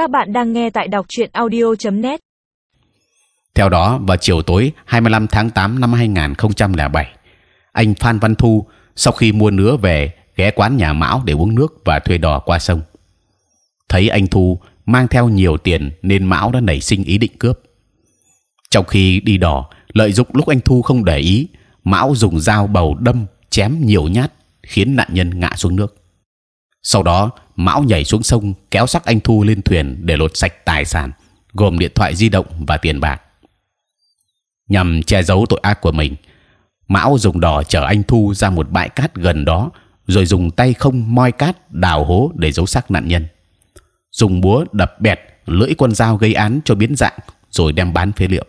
Các bạn đang nghe tại đọc truyện audio.net. Theo đó, vào chiều tối 25 tháng 8 năm 2007, anh Phan Văn Thu sau khi mua nứa về ghé quán nhà Mão để uống nước và thuê đò qua sông. Thấy anh Thu mang theo nhiều tiền nên Mão đã nảy sinh ý định cướp. Trong khi đi đò, lợi dụng lúc anh Thu không để ý, Mão dùng dao bầu đâm chém nhiều nhát khiến nạn nhân ngã xuống nước. Sau đó Mão nhảy xuống sông kéo xác anh Thu lên thuyền để lột sạch tài sản gồm điện thoại di động và tiền bạc. Nhằm che giấu tội ác của mình, Mão dùng đò chở anh Thu ra một bãi cát gần đó, rồi dùng tay không moi cát đào hố để giấu xác nạn nhân. Dùng búa đập bẹt lưỡi con dao gây án cho biến dạng, rồi đem bán phế liệu.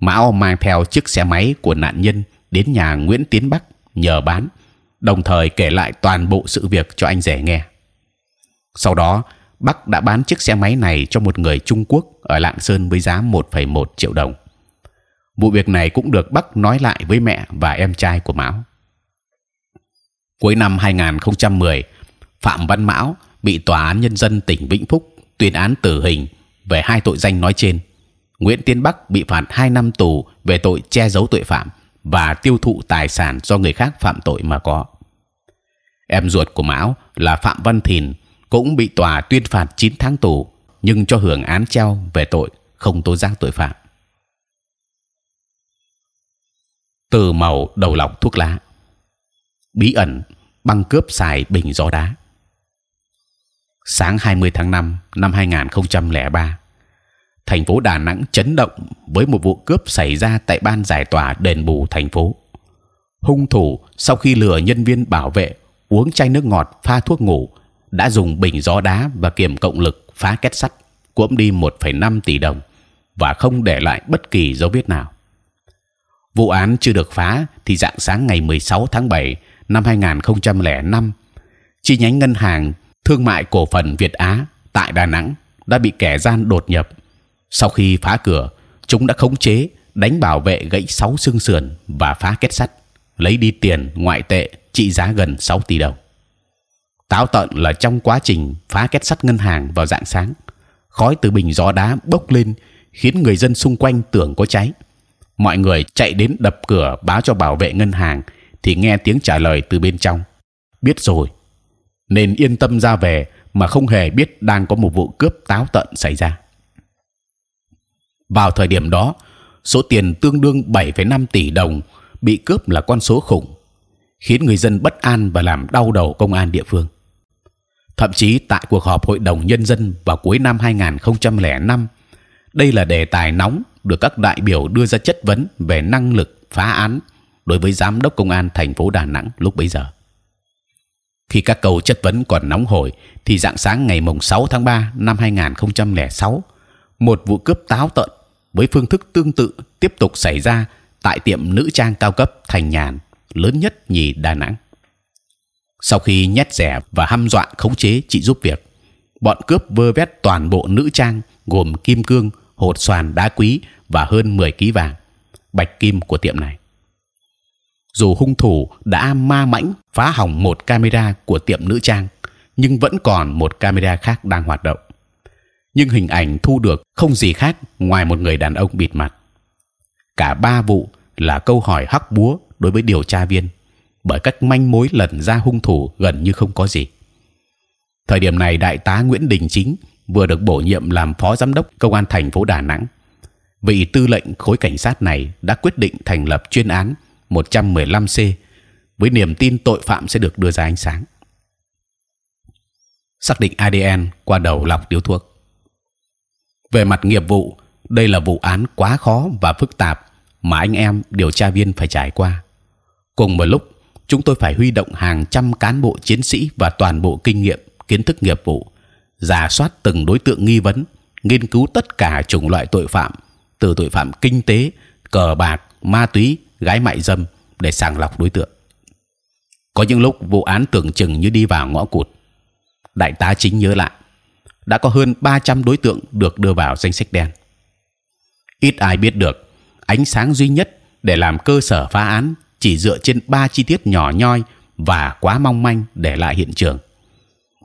Mão mang theo chiếc xe máy của nạn nhân đến nhà Nguyễn Tiến Bắc nhờ bán, đồng thời kể lại toàn bộ sự việc cho anh rể nghe. Sau đó, Bắc đã bán chiếc xe máy này cho một người Trung Quốc ở Lạng Sơn với giá 1,1 triệu đồng. Vụ việc này cũng được Bắc nói lại với mẹ và em trai của Mão. Cuối năm 2010, Phạm Văn Mão bị tòa án nhân dân tỉnh Vĩnh Phúc tuyên án tử hình về hai tội danh nói trên. Nguyễn Tiến Bắc bị phạt 2 năm tù về tội che giấu tội phạm và tiêu thụ tài sản do người khác phạm tội mà có. Em ruột của Mão là Phạm Văn Thìn cũng bị tòa tuyên phạt 9 tháng tù nhưng cho hưởng án treo về tội không tố giác tội phạm. Từ màu đầu lọc thuốc lá, bí ẩn băng cướp xài bình gió đá. Sáng 20 tháng 5 năm 2003, thành phố Đà Nẵng chấn động với một vụ cướp xảy ra tại ban giải tỏa đền bù thành phố. Hung thủ sau khi lừa nhân viên bảo vệ uống chai nước ngọt pha thuốc ngủ đã dùng bình gió đá và kiềm cộng lực phá kết sắt cuỗm đi 1,5 tỷ đồng và không để lại bất kỳ dấu vết nào. Vụ án chưa được phá thì dạng sáng ngày 16 tháng 7 năm 2005, chi nhánh ngân hàng thương mại cổ phần Việt Á tại Đà Nẵng đã bị kẻ gian đột nhập. Sau khi phá cửa, chúng đã khống chế, đánh bảo vệ gãy sáu xương sườn và phá kết sắt, lấy đi tiền ngoại tệ trị giá gần 6 tỷ đồng. Táo tận là trong quá trình phá kết sắt ngân hàng vào dạng sáng, khói từ bình gió đá bốc lên khiến người dân xung quanh tưởng có cháy. Mọi người chạy đến đập cửa báo cho bảo vệ ngân hàng thì nghe tiếng trả lời từ bên trong biết rồi nên yên tâm ra về mà không hề biết đang có một vụ cướp táo tận xảy ra vào thời điểm đó số tiền tương đương 7,5 tỷ đồng bị cướp là con số khủng khiến người dân bất an và làm đau đầu công an địa phương thậm chí tại cuộc họp hội đồng nhân dân vào cuối năm 2005 đây là đề tài nóng được các đại biểu đưa ra chất vấn về năng lực phá án đối với giám đốc công an thành phố Đà Nẵng lúc bấy giờ. Khi các câu chất vấn còn nóng hổi, thì dạng sáng ngày mùng 6 tháng 3 năm 2006, một vụ cướp táo tợn với phương thức tương tự tiếp tục xảy ra tại tiệm nữ trang cao cấp Thành Nhàn lớn nhất nhì Đà Nẵng. Sau khi nhét rẻ và hăm dọa khống chế chị giúp việc, bọn cướp vơ vét toàn bộ nữ trang gồm kim cương, hột xoàn đá quý và hơn 10 kg vàng, bạch kim của tiệm này dù hung thủ đã ma mãnh phá hỏng một camera của tiệm nữ trang, nhưng vẫn còn một camera khác đang hoạt động. Nhưng hình ảnh thu được không gì khác ngoài một người đàn ông bịt mặt. Cả ba vụ là câu hỏi hắc búa đối với điều tra viên, bởi các manh mối lần ra hung thủ gần như không có gì. Thời điểm này, đại tá Nguyễn Đình Chính vừa được bổ nhiệm làm phó giám đốc công an thành phố Đà Nẵng. Vị tư lệnh khối cảnh sát này đã quyết định thành lập chuyên án 115 c với niềm tin tội phạm sẽ được đưa ra ánh sáng. Xác định ADN qua đầu lọc điếu thuốc. Về mặt nghiệp vụ, đây là vụ án quá khó và phức tạp mà anh em điều tra viên phải trải qua. Cùng một lúc, chúng tôi phải huy động hàng trăm cán bộ chiến sĩ và toàn bộ kinh nghiệm, kiến thức nghiệp vụ, giả soát từng đối tượng nghi vấn, nghiên cứu tất cả chủng loại tội phạm, từ tội phạm kinh tế, cờ bạc, ma túy gái mại dâm để sàng lọc đối tượng. Có những lúc vụ án tưởng chừng như đi vào ngõ cụt. Đại tá chính nhớ lại, đã có hơn 300 đối tượng được đưa vào danh sách đen. Ít ai biết được, ánh sáng duy nhất để làm cơ sở phá án chỉ dựa trên ba chi tiết nhỏ nhoi và quá mong manh để lại hiện trường.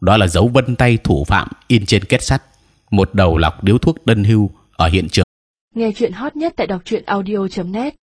đó là dấu vân tay thủ phạm in trên kết sắt, một đầu lọc điếu thuốc đơn hưu ở hiện trường Nghe chuyện hot nhất tại đọc truyện audio.net